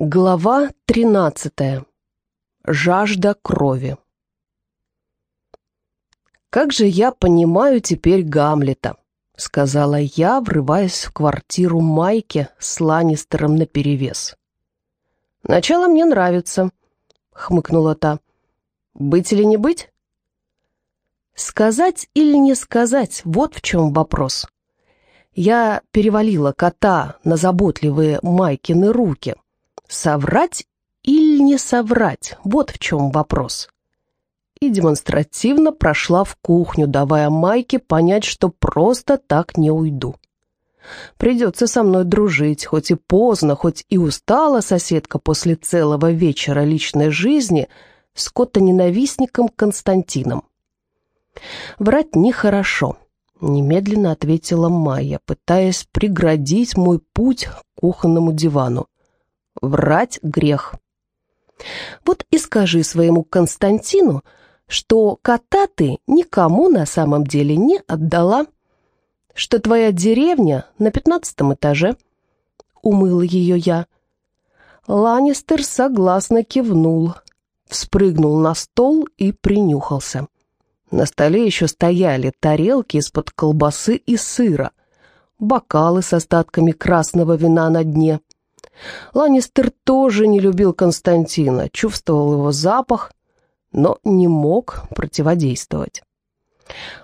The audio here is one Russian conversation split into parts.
Глава 13. Жажда крови. «Как же я понимаю теперь Гамлета», — сказала я, врываясь в квартиру Майки с Ланнистером наперевес. «Начало мне нравится», — хмыкнула та. «Быть или не быть?» «Сказать или не сказать, вот в чем вопрос». Я перевалила кота на заботливые Майкины руки — Соврать или не соврать? Вот в чем вопрос. И демонстративно прошла в кухню, давая Майке понять, что просто так не уйду. Придется со мной дружить, хоть и поздно, хоть и устала соседка после целого вечера личной жизни с кота-ненавистником Константином. Врать нехорошо, немедленно ответила Майя, пытаясь преградить мой путь к кухонному дивану. Врать грех. Вот и скажи своему Константину, что кота ты никому на самом деле не отдала, что твоя деревня на пятнадцатом этаже. Умыла ее я. Ланнистер согласно кивнул, вспрыгнул на стол и принюхался. На столе еще стояли тарелки из-под колбасы и сыра, бокалы с остатками красного вина на дне — Ланнистер тоже не любил Константина, чувствовал его запах, но не мог противодействовать.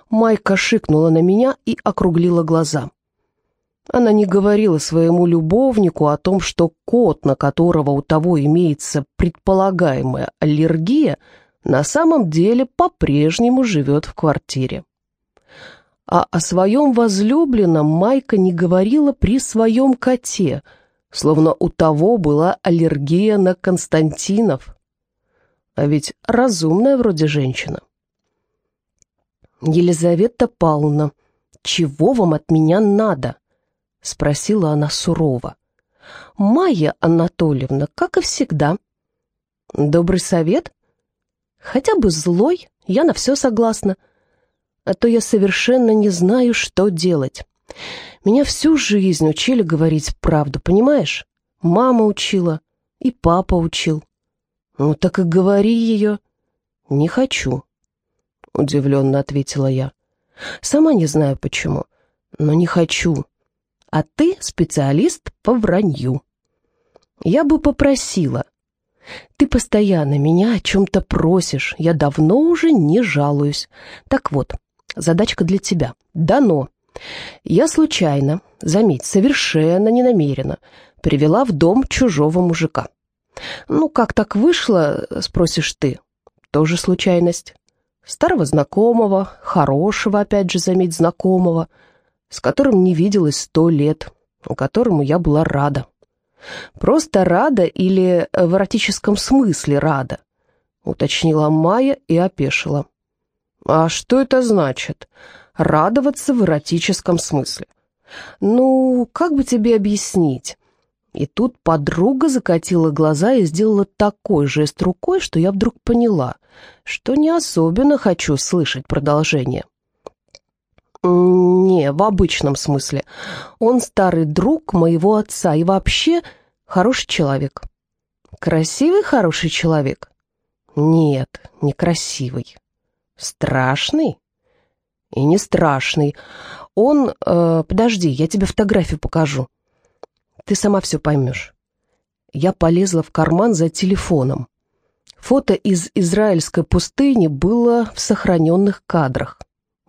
Майка шикнула на меня и округлила глаза. Она не говорила своему любовнику о том, что кот, на которого у того имеется предполагаемая аллергия, на самом деле по-прежнему живет в квартире. А о своем возлюбленном Майка не говорила при своем коте — словно у того была аллергия на Константинов. А ведь разумная вроде женщина. «Елизавета Павловна, чего вам от меня надо?» — спросила она сурово. «Майя Анатольевна, как и всегда». «Добрый совет?» «Хотя бы злой, я на все согласна. А то я совершенно не знаю, что делать. Меня всю жизнь учили говорить правду, понимаешь? Мама учила, и папа учил. Ну так и говори ее. Не хочу, удивленно ответила я. Сама не знаю почему, но не хочу. А ты специалист по вранью. Я бы попросила. Ты постоянно меня о чем-то просишь, я давно уже не жалуюсь. Так вот, задачка для тебя. Дано. Я случайно, заметь, совершенно ненамеренно, привела в дом чужого мужика. Ну, как так вышло, спросишь ты? Тоже случайность. Старого знакомого, хорошего, опять же, заметь, знакомого, с которым не виделась сто лет, которому я была рада. Просто рада или в эротическом смысле рада, уточнила Майя и опешила. А что это значит? Радоваться в эротическом смысле. Ну, как бы тебе объяснить? И тут подруга закатила глаза и сделала такой жест рукой, что я вдруг поняла, что не особенно хочу слышать продолжение. Не, в обычном смысле. Он старый друг моего отца и вообще хороший человек. Красивый хороший человек? Нет, некрасивый. Страшный? И не страшный. Он... Э, подожди, я тебе фотографию покажу. Ты сама все поймешь. Я полезла в карман за телефоном. Фото из израильской пустыни было в сохраненных кадрах.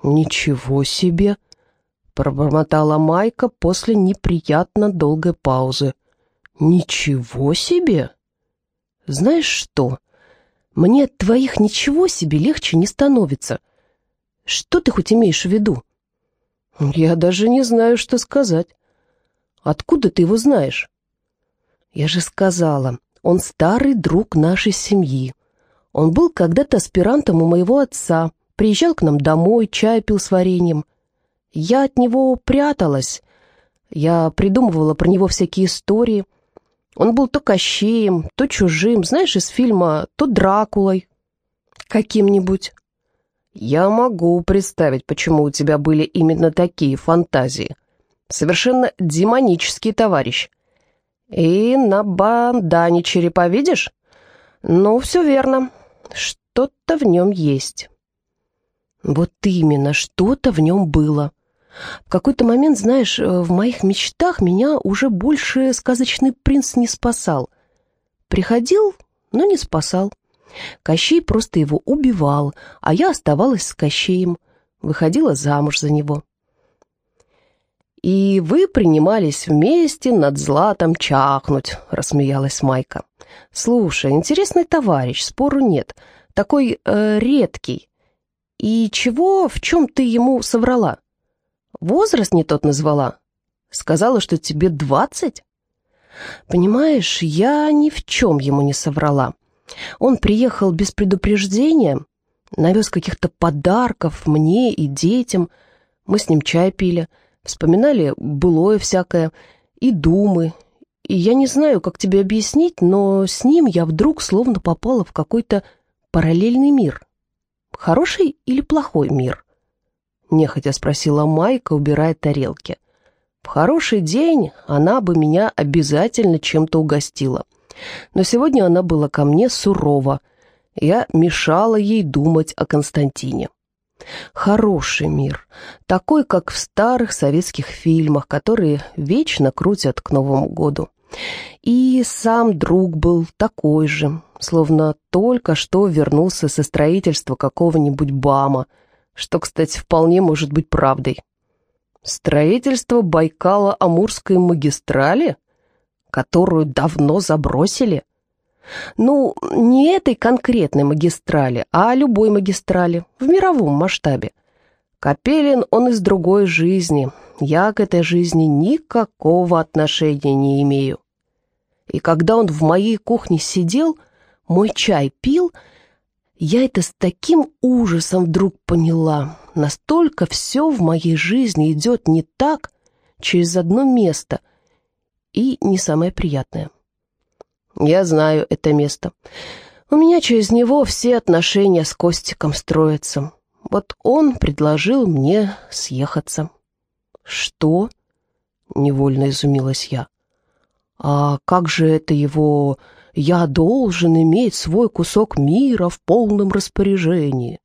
«Ничего себе!» — пробормотала Майка после неприятно долгой паузы. «Ничего себе!» «Знаешь что? Мне от твоих ничего себе легче не становится». Что ты хоть имеешь в виду? Я даже не знаю, что сказать. Откуда ты его знаешь? Я же сказала, он старый друг нашей семьи. Он был когда-то аспирантом у моего отца, приезжал к нам домой, чай пил с вареньем. Я от него пряталась. Я придумывала про него всякие истории. Он был то Кощеем, то чужим, знаешь, из фильма, то Дракулой каким-нибудь. «Я могу представить, почему у тебя были именно такие фантазии. Совершенно демонический товарищ. И на бандане черепа видишь? Ну, все верно. Что-то в нем есть. Вот именно, что-то в нем было. В какой-то момент, знаешь, э, в моих мечтах меня уже больше сказочный принц не спасал. Приходил, но не спасал. Кощей просто его убивал, а я оставалась с Кощеем, выходила замуж за него. «И вы принимались вместе над златом чахнуть», — рассмеялась Майка. «Слушай, интересный товарищ, спору нет. Такой э, редкий. И чего, в чем ты ему соврала? Возраст не тот назвала? Сказала, что тебе двадцать?» «Понимаешь, я ни в чем ему не соврала. Он приехал без предупреждения, навез каких-то подарков мне и детям. Мы с ним чай пили». Вспоминали былое всякое, и думы. И я не знаю, как тебе объяснить, но с ним я вдруг словно попала в какой-то параллельный мир. Хороший или плохой мир? Нехотя спросила Майка, убирая тарелки. В хороший день она бы меня обязательно чем-то угостила. Но сегодня она была ко мне сурова. Я мешала ей думать о Константине. Хороший мир, такой, как в старых советских фильмах, которые вечно крутят к Новому году. И сам друг был такой же, словно только что вернулся со строительства какого-нибудь БАМа, что, кстати, вполне может быть правдой. Строительство Байкала-Амурской магистрали, которую давно забросили? Ну, не этой конкретной магистрали, а любой магистрали, в мировом масштабе. Капелин он из другой жизни, я к этой жизни никакого отношения не имею. И когда он в моей кухне сидел, мой чай пил, я это с таким ужасом вдруг поняла. Настолько все в моей жизни идет не так, через одно место, и не самое приятное. Я знаю это место. У меня через него все отношения с Костиком строятся. Вот он предложил мне съехаться. Что? Невольно изумилась я. А как же это его «я должен иметь свой кусок мира в полном распоряжении»?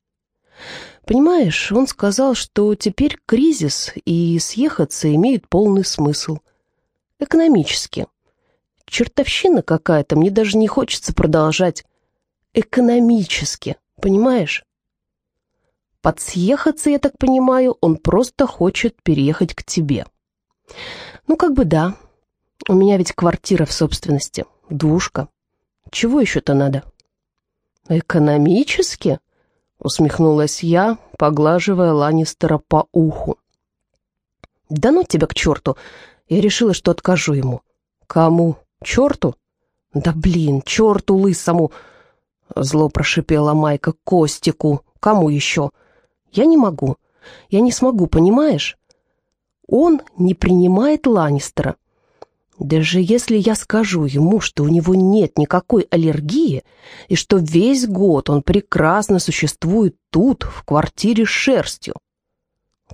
Понимаешь, он сказал, что теперь кризис, и съехаться имеет полный смысл. Экономически чертовщина какая-то, мне даже не хочется продолжать. Экономически, понимаешь? Подсъехаться, я так понимаю, он просто хочет переехать к тебе. Ну, как бы да. У меня ведь квартира в собственности, двушка. Чего еще-то надо? Экономически? Усмехнулась я, поглаживая Ланнистера по уху. Да ну тебя к черту! Я решила, что откажу ему. Кому? Черту? Да блин, черту лысому! Зло прошипела Майка Костику. Кому еще? Я не могу. Я не смогу, понимаешь? Он не принимает Ланнистера. Даже если я скажу ему, что у него нет никакой аллергии, и что весь год он прекрасно существует тут, в квартире с шерстью.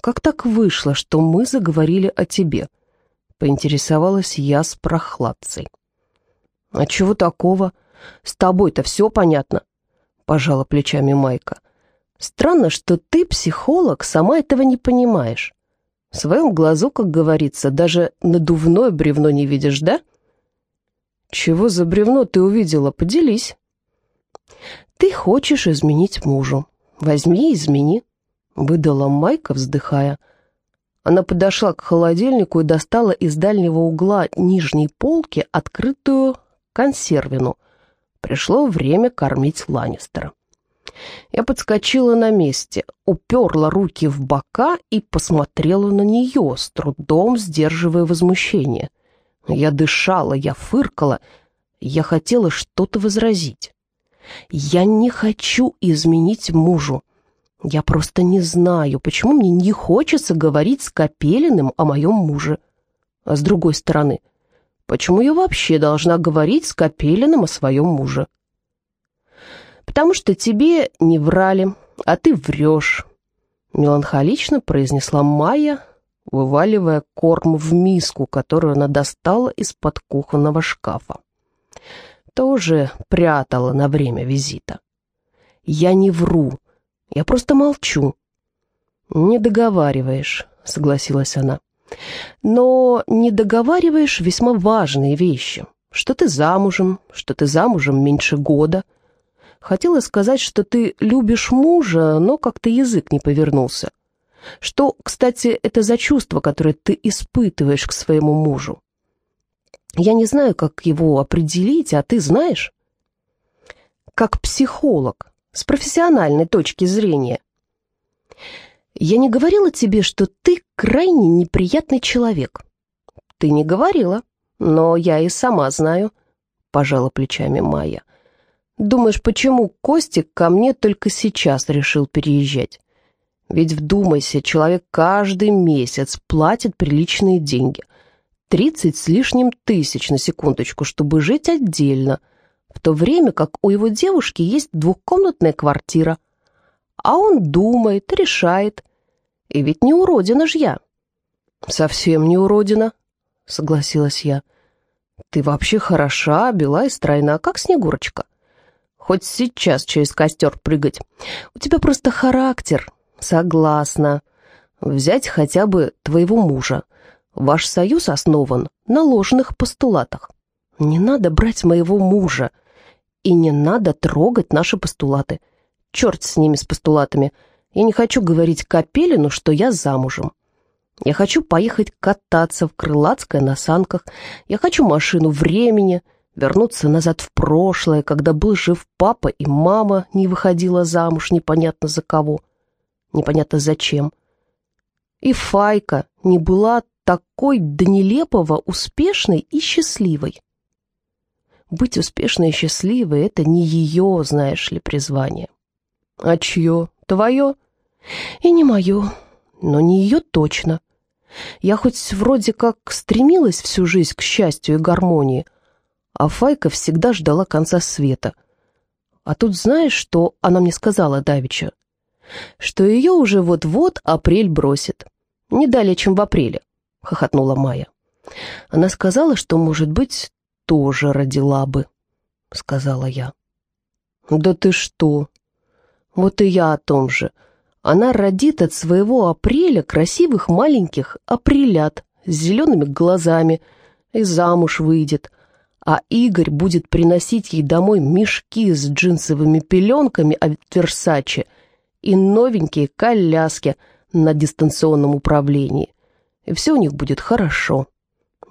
Как так вышло, что мы заговорили о тебе? — поинтересовалась я с прохладцей. «А чего такого? С тобой-то все понятно», — пожала плечами Майка. «Странно, что ты, психолог, сама этого не понимаешь. В своем глазу, как говорится, даже надувное бревно не видишь, да?» «Чего за бревно ты увидела? Поделись». «Ты хочешь изменить мужу. Возьми и измени», — выдала Майка, вздыхая. Она подошла к холодильнику и достала из дальнего угла нижней полки открытую консервину. Пришло время кормить Ланнистера. Я подскочила на месте, уперла руки в бока и посмотрела на нее, с трудом сдерживая возмущение. Я дышала, я фыркала, я хотела что-то возразить. Я не хочу изменить мужу. Я просто не знаю, почему мне не хочется говорить с Капелиным о моем муже. А с другой стороны, почему я вообще должна говорить с Капелиным о своем муже? Потому что тебе не врали, а ты врешь, меланхолично произнесла Майя, вываливая корм в миску, которую она достала из-под кухонного шкафа. Тоже прятала на время визита. «Я не вру, я просто молчу». «Не договариваешь», — согласилась она. «Но не договариваешь весьма важные вещи. Что ты замужем, что ты замужем меньше года. Хотела сказать, что ты любишь мужа, но как-то язык не повернулся. Что, кстати, это за чувство, которое ты испытываешь к своему мужу? Я не знаю, как его определить, а ты знаешь? Как психолог, с профессиональной точки зрения. Я не говорила тебе, что ты крайне неприятный человек. Ты не говорила, но я и сама знаю, пожала плечами Майя. Думаешь, почему Костик ко мне только сейчас решил переезжать? Ведь вдумайся, человек каждый месяц платит приличные деньги. Тридцать с лишним тысяч на секундочку, чтобы жить отдельно, в то время как у его девушки есть двухкомнатная квартира. А он думает, решает. И ведь не уродина ж я. Совсем не уродина, согласилась я. Ты вообще хороша, бела и стройна, как Снегурочка. Хоть сейчас через костер прыгать. У тебя просто характер, Согласна. Взять хотя бы твоего мужа. Ваш союз основан на ложных постулатах. Не надо брать моего мужа. И не надо трогать наши постулаты. Черт с ними, с постулатами. Я не хочу говорить Капелину, что я замужем. Я хочу поехать кататься в Крылатское на санках. Я хочу машину времени, вернуться назад в прошлое, когда был жив папа и мама не выходила замуж непонятно за кого непонятно зачем. И Файка не была такой до нелепого успешной и счастливой. Быть успешной и счастливой — это не ее, знаешь ли, призвание. А чье? Твое? И не мое, но не ее точно. Я хоть вроде как стремилась всю жизнь к счастью и гармонии, а Файка всегда ждала конца света. А тут знаешь, что она мне сказала давеча? что ее уже вот-вот апрель бросит. Не далее, чем в апреле, — хохотнула Майя. Она сказала, что, может быть, тоже родила бы, — сказала я. Да ты что? Вот и я о том же. Она родит от своего апреля красивых маленьких апрелят с зелеными глазами и замуж выйдет, а Игорь будет приносить ей домой мешки с джинсовыми пеленками от Версачи и новенькие коляски на дистанционном управлении. И все у них будет хорошо,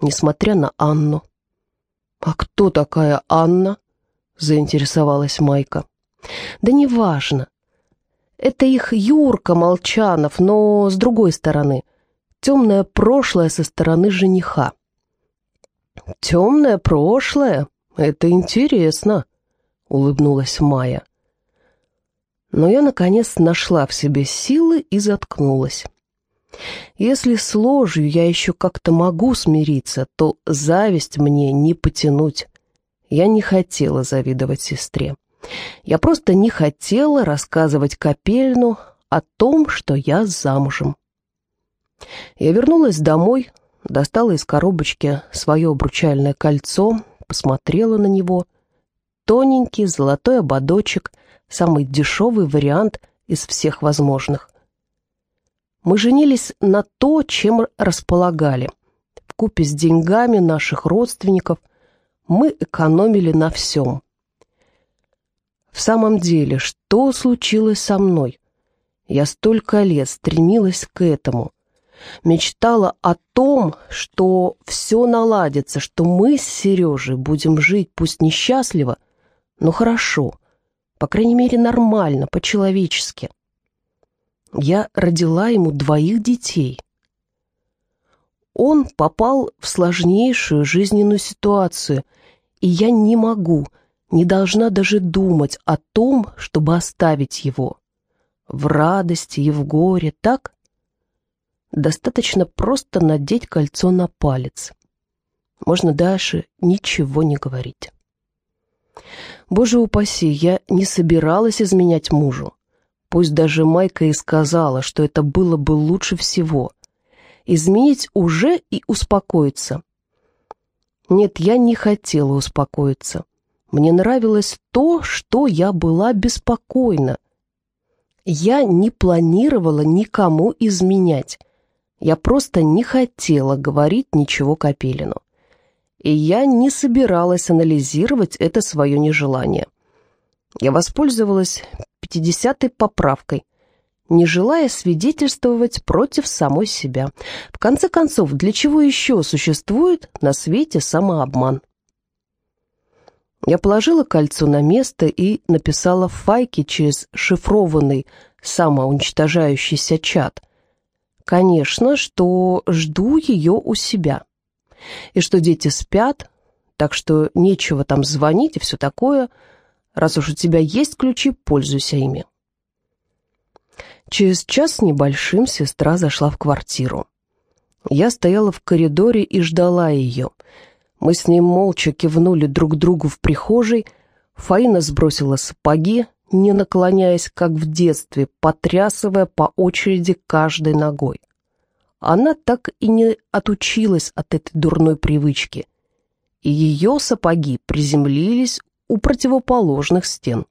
несмотря на Анну. «А кто такая Анна?» — заинтересовалась Майка. «Да неважно. Это их Юрка Молчанов, но с другой стороны. Темное прошлое со стороны жениха». «Темное прошлое? Это интересно», — улыбнулась Майя. Но я, наконец, нашла в себе силы и заткнулась. Если с ложью я еще как-то могу смириться, то зависть мне не потянуть. Я не хотела завидовать сестре. Я просто не хотела рассказывать Капельну о том, что я замужем. Я вернулась домой, достала из коробочки свое обручальное кольцо, посмотрела на него. Тоненький золотой ободочек — самый дешевый вариант из всех возможных. Мы женились на то, чем располагали. В купе с деньгами наших родственников мы экономили на всем. В самом деле, что случилось со мной? Я столько лет стремилась к этому. Мечтала о том, что все наладится, что мы с Сережей будем жить, пусть несчастливо, но хорошо, по крайней мере, нормально, по-человечески. Я родила ему двоих детей. Он попал в сложнейшую жизненную ситуацию, и я не могу, не должна даже думать о том, чтобы оставить его. В радости и в горе, так? Достаточно просто надеть кольцо на палец. Можно дальше ничего не говорить. Боже упаси, я не собиралась изменять мужу. Пусть даже Майка и сказала, что это было бы лучше всего. изменить уже и успокоиться. Нет, я не хотела успокоиться. Мне нравилось то, что я была беспокойна. Я не планировала никому изменять. Я просто не хотела говорить ничего Капелину. И я не собиралась анализировать это свое нежелание. Я воспользовалась 50-й поправкой, не желая свидетельствовать против самой себя. В конце концов, для чего еще существует на свете самообман? Я положила кольцо на место и написала в файке через шифрованный самоуничтожающийся чат. Конечно, что жду ее у себя. И что дети спят, так что нечего там звонить и все такое. Раз уж у тебя есть ключи, пользуйся ими. Через час небольшим сестра зашла в квартиру. Я стояла в коридоре и ждала ее. Мы с ней молча кивнули друг другу в прихожей. Фаина сбросила сапоги, не наклоняясь, как в детстве, потрясывая по очереди каждой ногой. Она так и не отучилась от этой дурной привычки, и ее сапоги приземлились у противоположных стен.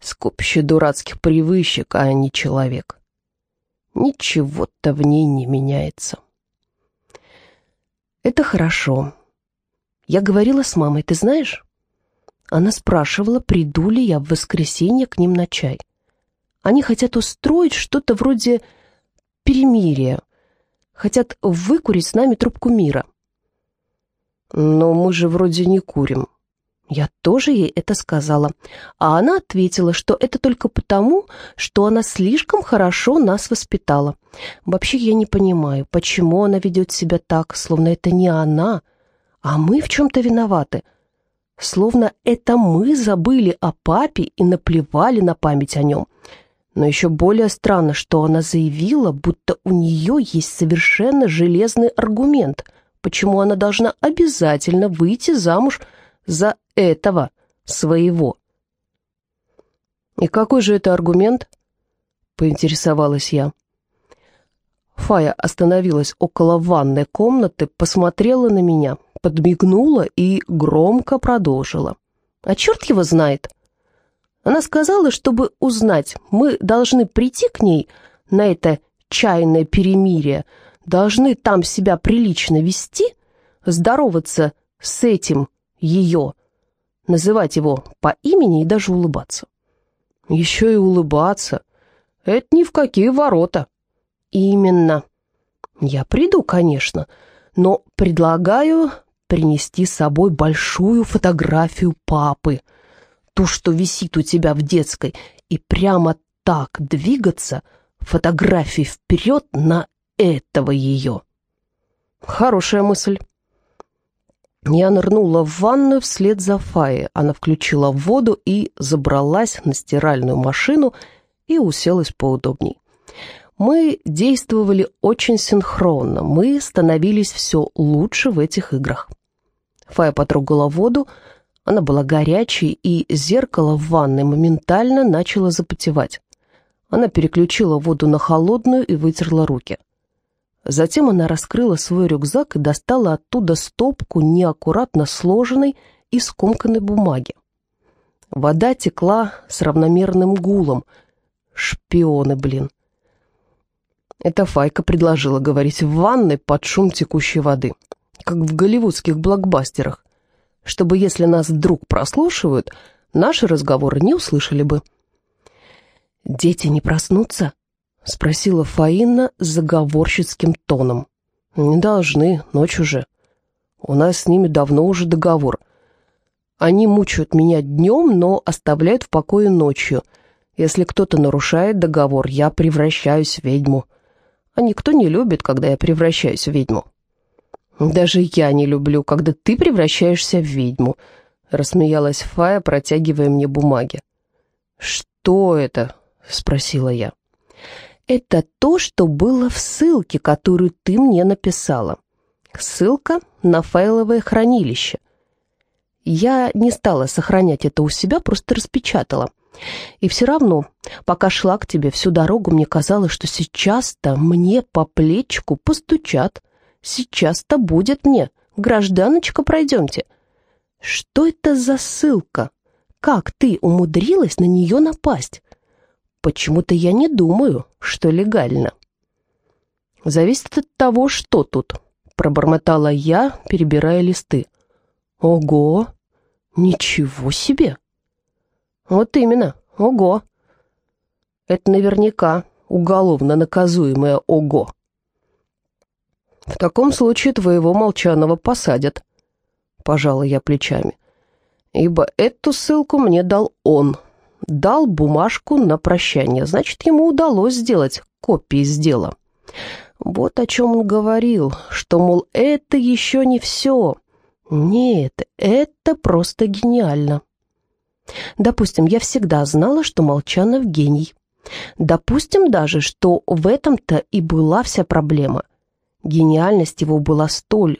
Скопище дурацких привычек, а не человек. Ничего-то в ней не меняется. Это хорошо. Я говорила с мамой, ты знаешь? Она спрашивала, приду ли я в воскресенье к ним на чай. Они хотят устроить что-то вроде перемирия. Хотят выкурить с нами трубку мира. Но мы же вроде не курим. Я тоже ей это сказала, а она ответила, что это только потому, что она слишком хорошо нас воспитала. Вообще я не понимаю, почему она ведет себя так, словно это не она, а мы в чем-то виноваты. Словно это мы забыли о папе и наплевали на память о нем. Но еще более странно, что она заявила, будто у нее есть совершенно железный аргумент, почему она должна обязательно выйти замуж за этого своего. «И какой же это аргумент?» — поинтересовалась я. Фая остановилась около ванной комнаты, посмотрела на меня, подмигнула и громко продолжила. «А черт его знает!» Она сказала, чтобы узнать, мы должны прийти к ней на это чайное перемирие, должны там себя прилично вести, здороваться с этим ее, называть его по имени и даже улыбаться. Еще и улыбаться. Это ни в какие ворота. Именно. Я приду, конечно, но предлагаю принести с собой большую фотографию папы, ту, что висит у тебя в детской, и прямо так двигаться фотографией вперед на этого ее. Хорошая мысль. Я нырнула в ванную вслед за Фаей. Она включила воду и забралась на стиральную машину и уселась поудобней. Мы действовали очень синхронно, мы становились все лучше в этих играх. Фая потрогала воду, она была горячей, и зеркало в ванной моментально начало запотевать. Она переключила воду на холодную и вытерла руки. Затем она раскрыла свой рюкзак и достала оттуда стопку неаккуратно сложенной и скомканной бумаги. Вода текла с равномерным гулом. Шпионы, блин. Это Файка предложила говорить в ванной под шум текущей воды, как в голливудских блокбастерах, чтобы, если нас вдруг прослушивают, наши разговоры не услышали бы. «Дети не проснутся?» — спросила Фаина заговорщицким тоном. «Не должны, ночь уже. У нас с ними давно уже договор. Они мучают меня днем, но оставляют в покое ночью. Если кто-то нарушает договор, я превращаюсь в ведьму. А никто не любит, когда я превращаюсь в ведьму». «Даже я не люблю, когда ты превращаешься в ведьму», — рассмеялась Фая, протягивая мне бумаги. «Что это?» — спросила я. Это то, что было в ссылке, которую ты мне написала. Ссылка на файловое хранилище. Я не стала сохранять это у себя, просто распечатала. И все равно, пока шла к тебе всю дорогу, мне казалось, что сейчас-то мне по плечику постучат. Сейчас-то будет мне. Гражданочка, пройдемте. Что это за ссылка? Как ты умудрилась на нее напасть? Почему-то я не думаю, что легально. Зависит от того, что тут, пробормотала я, перебирая листы. Ого! Ничего себе! Вот именно, ого! Это наверняка уголовно наказуемое ого. В таком случае твоего Молчанова посадят, пожала я плечами. Ибо эту ссылку мне дал он. Дал бумажку на прощание. Значит, ему удалось сделать копии дела. Вот о чем он говорил, что, мол, это еще не все. Нет, это просто гениально. Допустим, я всегда знала, что Молчанов гений. Допустим даже, что в этом-то и была вся проблема. Гениальность его была столь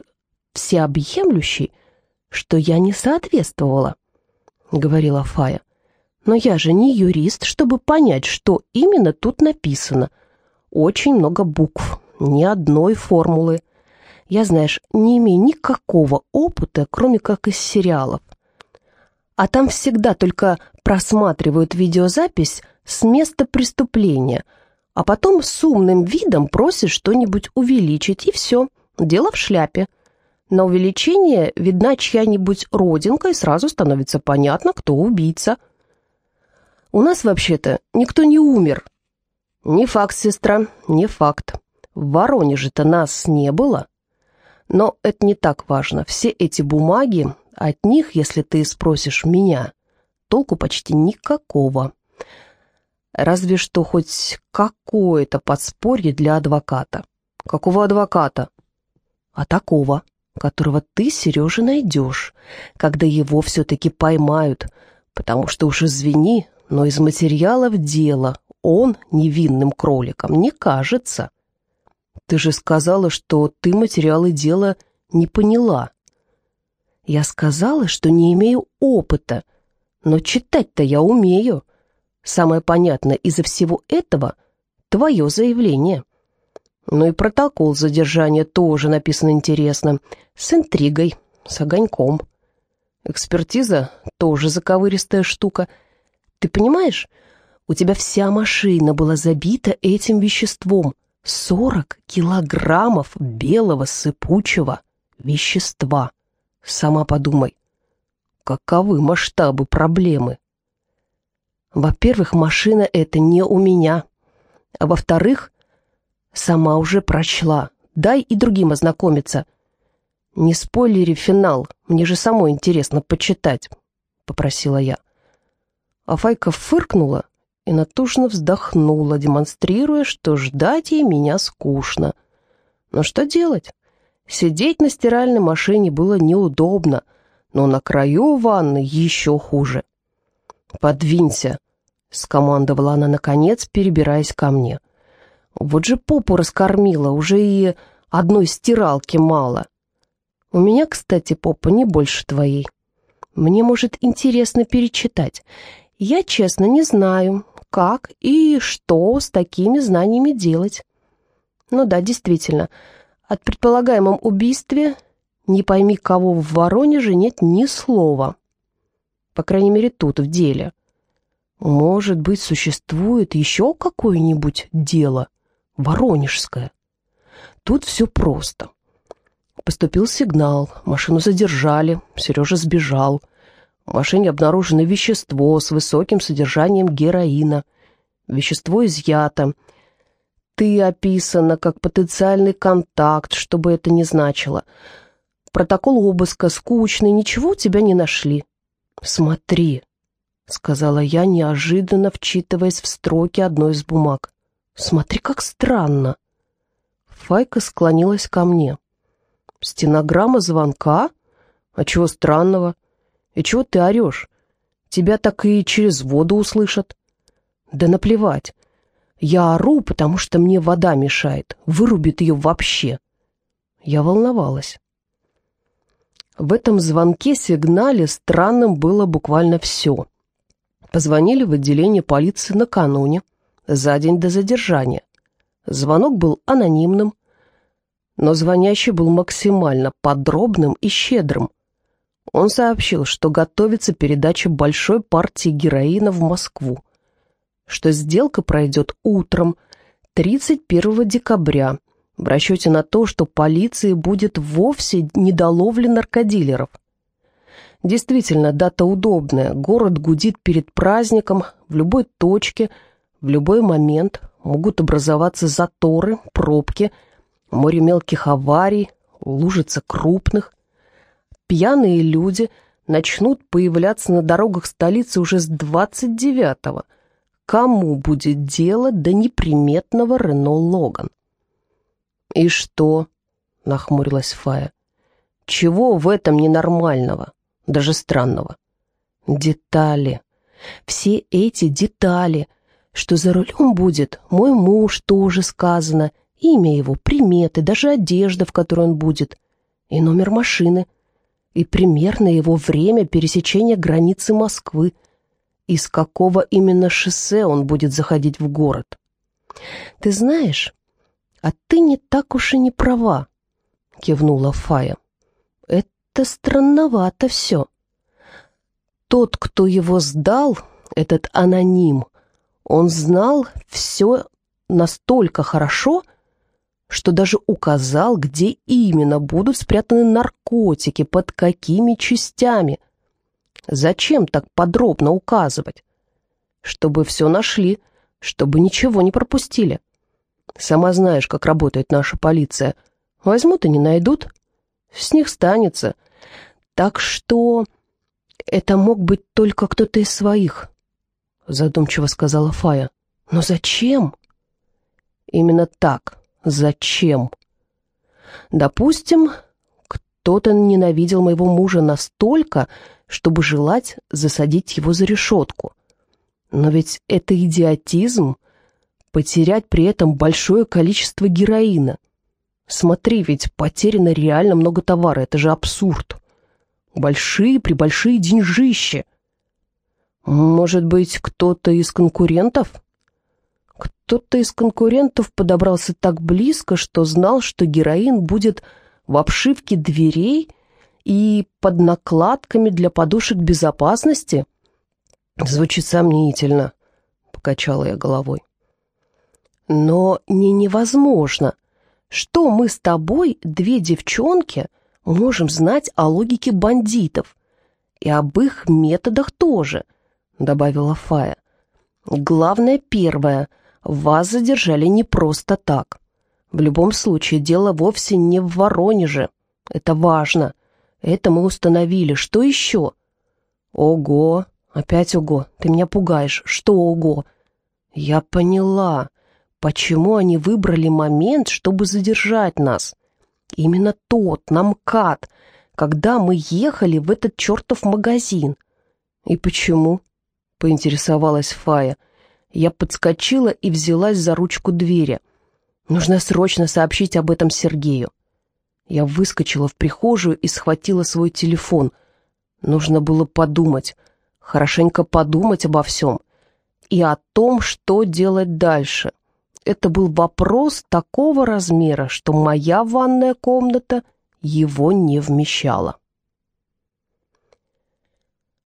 всеобъемлющей, что я не соответствовала, — говорила Фая. Но я же не юрист, чтобы понять, что именно тут написано. Очень много букв, ни одной формулы. Я, знаешь, не имею никакого опыта, кроме как из сериалов. А там всегда только просматривают видеозапись с места преступления, а потом с умным видом просят что-нибудь увеличить, и все, дело в шляпе. На увеличение видна чья-нибудь родинка, и сразу становится понятно, кто убийца. У нас вообще-то никто не умер. Не факт, сестра, не факт. В Воронеже-то нас не было. Но это не так важно. Все эти бумаги, от них, если ты спросишь меня, толку почти никакого. Разве что хоть какое-то подспорье для адвоката. Какого адвоката? А такого, которого ты, Сережа, найдешь, когда его все-таки поймают, потому что уж извини, но из материалов дела он невинным кроликом не кажется. Ты же сказала, что ты материалы дела не поняла. Я сказала, что не имею опыта, но читать-то я умею. Самое понятное из-за всего этого — твое заявление. Ну и протокол задержания тоже написан интересно, с интригой, с огоньком. Экспертиза тоже заковыристая штука. Ты понимаешь, у тебя вся машина была забита этим веществом. Сорок килограммов белого сыпучего вещества. Сама подумай, каковы масштабы проблемы? Во-первых, машина эта не у меня. А во-вторых, сама уже прочла. Дай и другим ознакомиться. Не спойлери финал, мне же самой интересно почитать, попросила я. А Файка фыркнула и натужно вздохнула, демонстрируя, что ждать ей меня скучно. Но что делать? Сидеть на стиральной машине было неудобно, но на краю ванны еще хуже. «Подвинься», — скомандовала она наконец, перебираясь ко мне. «Вот же попу раскормила, уже и одной стиралки мало. У меня, кстати, попа не больше твоей. Мне, может, интересно перечитать. Я, честно, не знаю, как и что с такими знаниями делать. Ну да, действительно, от предполагаемом убийстве не пойми кого в Воронеже нет ни слова. По крайней мере, тут, в деле. Может быть, существует еще какое-нибудь дело, воронежское. Тут все просто. Поступил сигнал, машину задержали, Сережа сбежал. В машине обнаружено вещество с высоким содержанием героина. Вещество изъято. Ты описана как потенциальный контакт, что бы это ни значило. Протокол обыска скучный, ничего у тебя не нашли. Смотри, — сказала я, неожиданно вчитываясь в строки одной из бумаг. «Смотри, как странно!» Файка склонилась ко мне. «Стенограмма звонка? А чего странного? И чего ты орешь? Тебя так и через воду услышат. Да наплевать. Я ору, потому что мне вода мешает, вырубит ее вообще. Я волновалась. В этом звонке-сигнале странным было буквально все. Позвонили в отделение полиции накануне, за день до задержания. Звонок был анонимным, но звонящий был максимально подробным и щедрым. Он сообщил, что готовится передача большой партии героина в Москву, что сделка пройдет утром 31 декабря в расчете на то, что полиции будет вовсе не до ловли наркодилеров. Действительно, дата удобная, город гудит перед праздником, в любой точке, в любой момент могут образоваться заторы, пробки, море мелких аварий, лужица крупных. Пьяные люди начнут появляться на дорогах столицы уже с 29-го. Кому будет дело до неприметного Рено Логан? «И что?» — нахмурилась Фая. «Чего в этом ненормального, даже странного?» «Детали. Все эти детали. Что за рулем будет, мой муж тоже сказано, имя его, приметы, даже одежда, в которой он будет, и номер машины, и примерно его время пересечения границы Москвы, и с какого именно шоссе он будет заходить в город. Ты знаешь, «А ты не так уж и не права», — кивнула Фая. «Это странновато все. Тот, кто его сдал, этот аноним, он знал все настолько хорошо, что даже указал, где именно будут спрятаны наркотики, под какими частями. Зачем так подробно указывать? Чтобы все нашли, чтобы ничего не пропустили. Сама знаешь, как работает наша полиция. Возьмут и не найдут. С них станется. Так что это мог быть только кто-то из своих, задумчиво сказала Фая. Но зачем? Именно так. Зачем? Допустим, кто-то ненавидел моего мужа настолько, чтобы желать засадить его за решетку. Но ведь это идиотизм — потерять при этом большое количество героина. Смотри, ведь потеряно реально много товара, это же абсурд. Большие при большие деньжища. Может быть, кто-то из конкурентов? Кто-то из конкурентов подобрался так близко, что знал, что героин будет в обшивке дверей и под накладками для подушек безопасности? Звучит сомнительно, покачала я головой. Но не невозможно. Что мы с тобой, две девчонки, можем знать о логике бандитов? И об их методах тоже, добавила Фая. Главное первое, вас задержали не просто так. В любом случае, дело вовсе не в Воронеже. Это важно. Это мы установили. Что еще? Ого, опять ого, ты меня пугаешь. Что ого? Я поняла. Почему они выбрали момент, чтобы задержать нас? Именно тот, на МКАД, когда мы ехали в этот чертов магазин. И почему? Поинтересовалась Фая. Я подскочила и взялась за ручку двери. Нужно срочно сообщить об этом Сергею. Я выскочила в прихожую и схватила свой телефон. Нужно было подумать, хорошенько подумать обо всем и о том, что делать дальше это был вопрос такого размера, что моя ванная комната его не вмещала.